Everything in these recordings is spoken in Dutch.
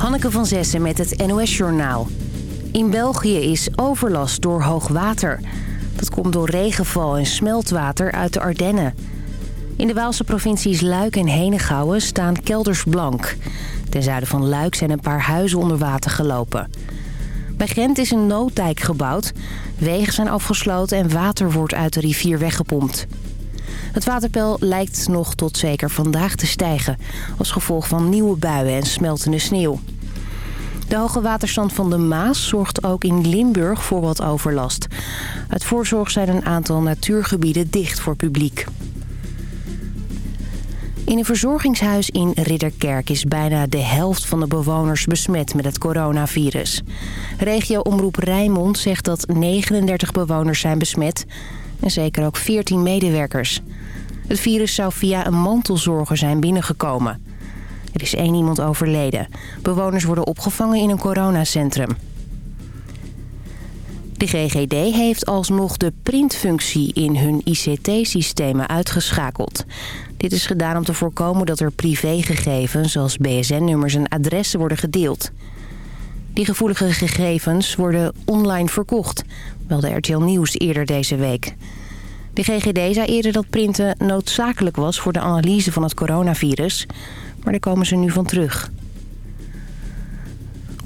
Hanneke van Zessen met het NOS-journaal. In België is overlast door hoog water. Dat komt door regenval en smeltwater uit de Ardennen. In de Waalse provincies Luik en Henegouwen staan kelders blank. Ten zuiden van Luik zijn een paar huizen onder water gelopen. Bij Gent is een nooddijk gebouwd. Wegen zijn afgesloten en water wordt uit de rivier weggepompt. Het waterpeil lijkt nog tot zeker vandaag te stijgen... als gevolg van nieuwe buien en smeltende sneeuw. De hoge waterstand van de Maas zorgt ook in Limburg voor wat overlast. Uit voorzorg zijn een aantal natuurgebieden dicht voor publiek. In een verzorgingshuis in Ridderkerk is bijna de helft van de bewoners besmet met het coronavirus. Regio-omroep Rijnmond zegt dat 39 bewoners zijn besmet en zeker ook 14 medewerkers. Het virus zou via een mantelzorger zijn binnengekomen. Er is één iemand overleden. Bewoners worden opgevangen in een coronacentrum. De GGD heeft alsnog de printfunctie in hun ICT-systemen uitgeschakeld. Dit is gedaan om te voorkomen dat er privégegevens zoals BSN-nummers en adressen worden gedeeld. Die gevoelige gegevens worden online verkocht, meldde RTL Nieuws eerder deze week. De GGD zei eerder dat printen noodzakelijk was voor de analyse van het coronavirus, maar daar komen ze nu van terug.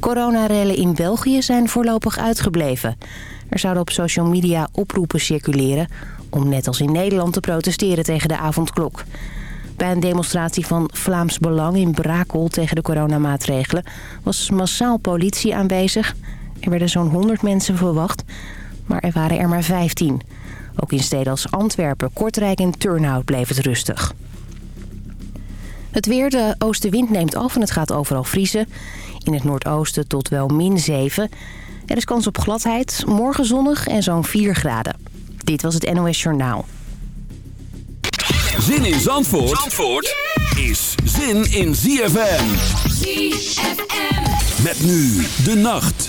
Coronarellen in België zijn voorlopig uitgebleven. Er zouden op social media oproepen circuleren om net als in Nederland te protesteren tegen de avondklok. Bij een demonstratie van Vlaams Belang in Brakel tegen de coronamaatregelen was massaal politie aanwezig. Er werden zo'n 100 mensen verwacht, maar er waren er maar 15. Ook in steden als Antwerpen, Kortrijk en Turnhout bleef het rustig. Het weer, de oostenwind neemt af en het gaat overal vriezen. In het noordoosten tot wel min 7. Er is kans op gladheid, morgen zonnig en zo'n 4 graden. Dit was het NOS Journaal. Zin in Zandvoort, Zandvoort is zin in ZFM. ZFM. Met nu de nacht.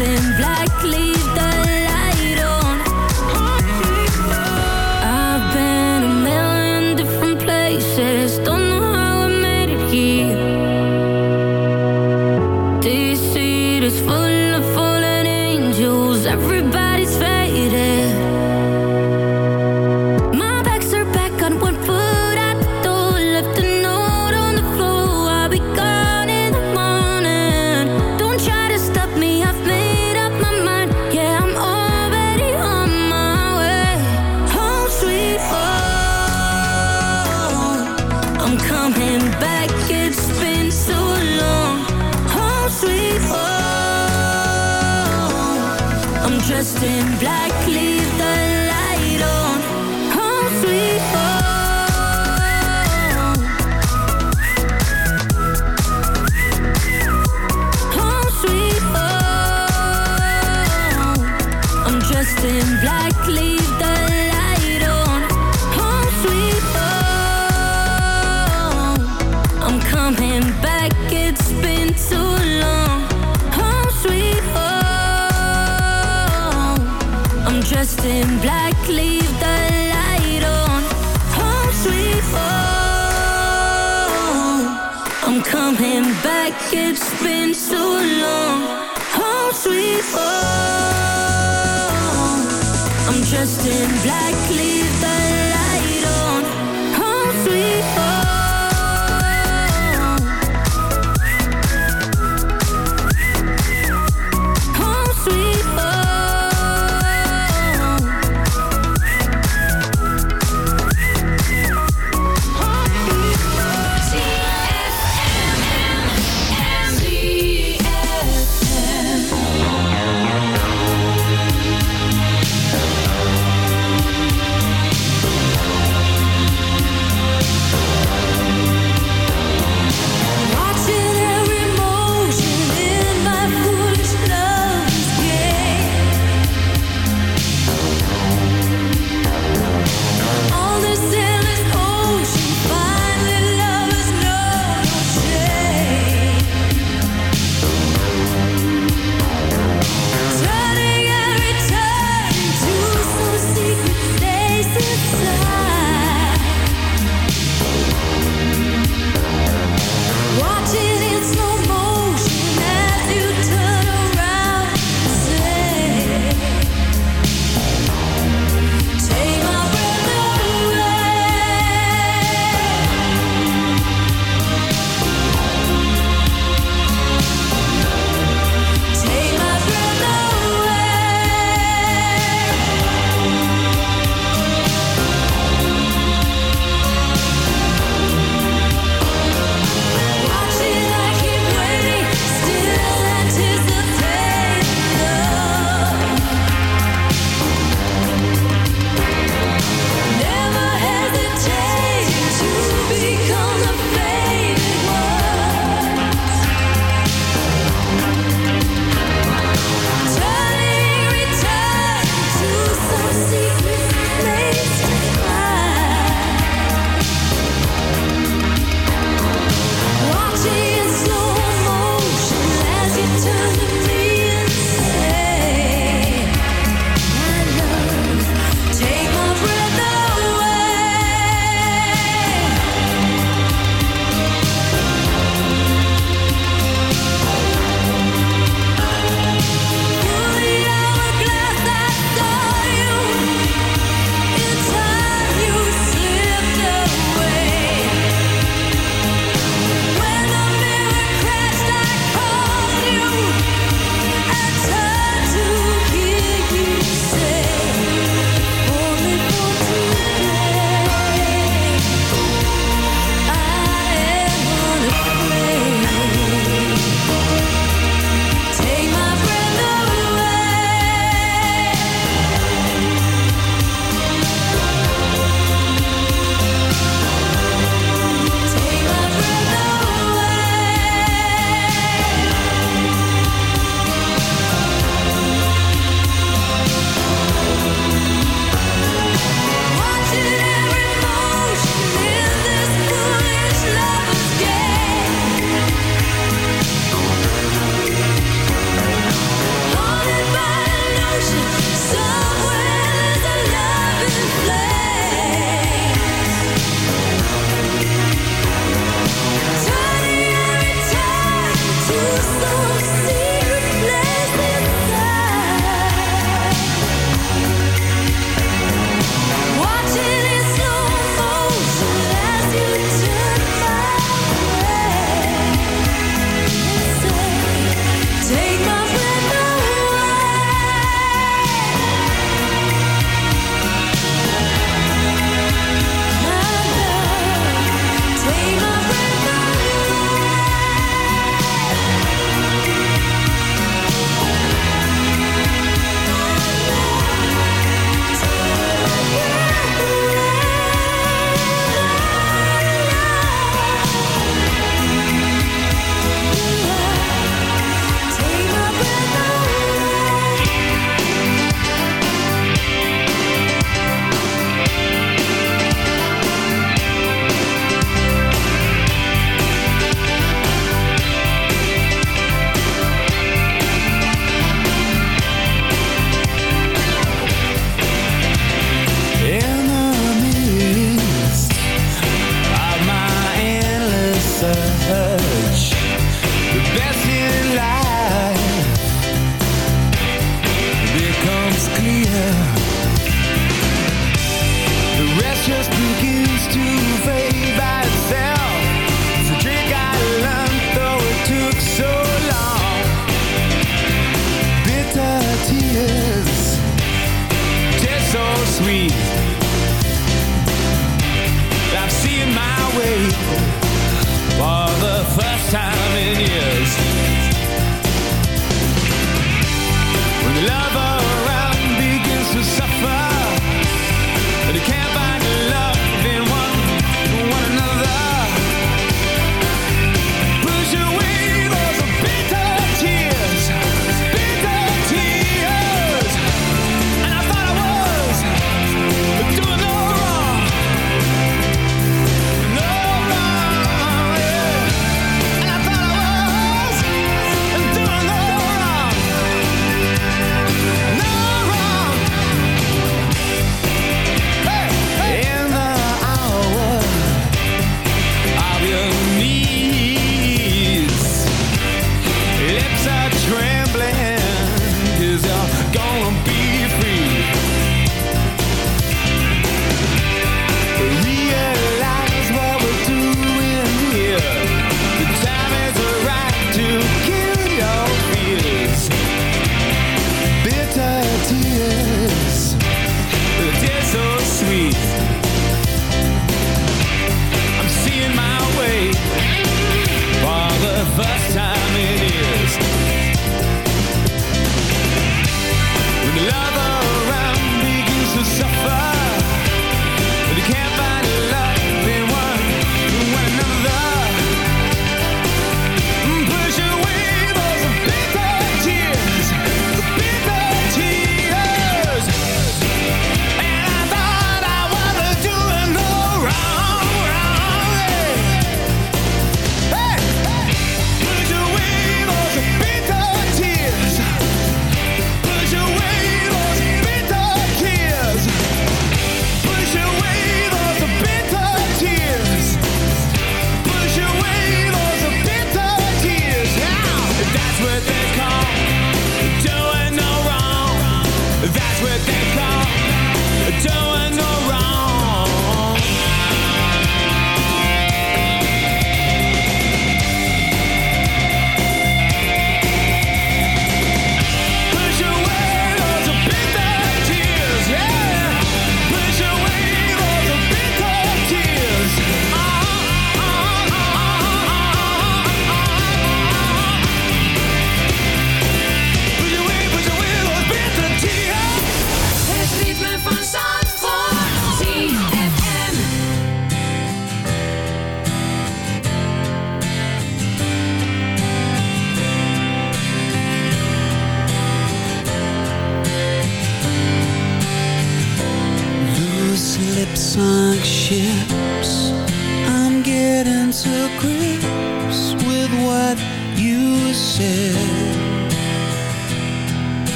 in black leaves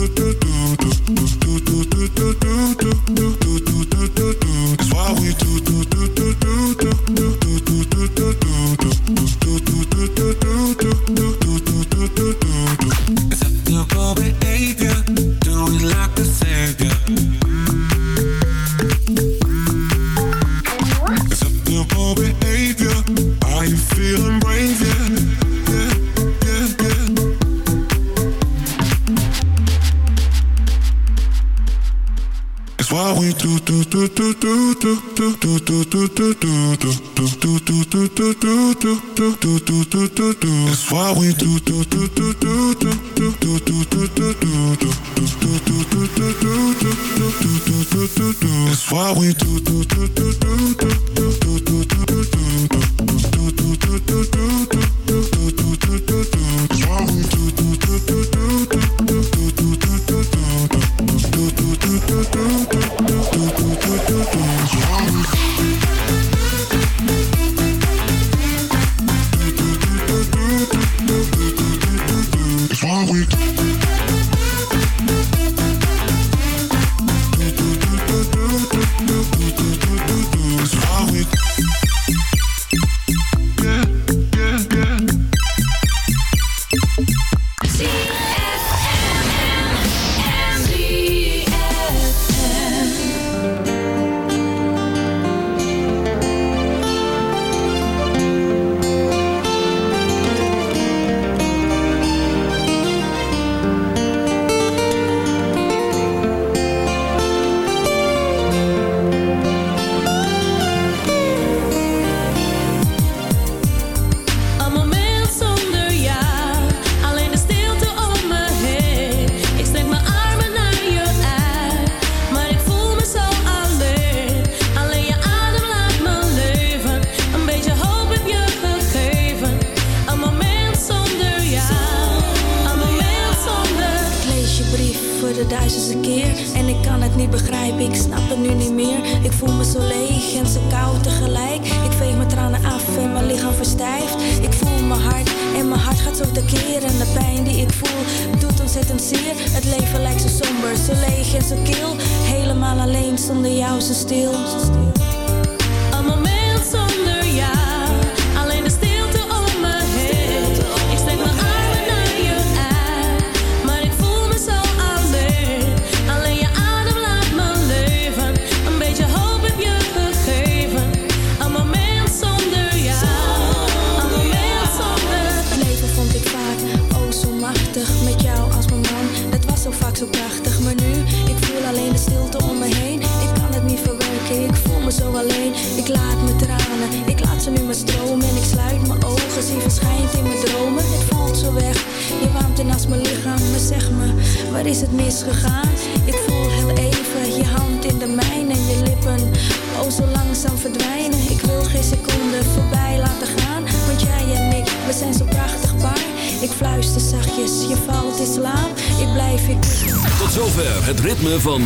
do do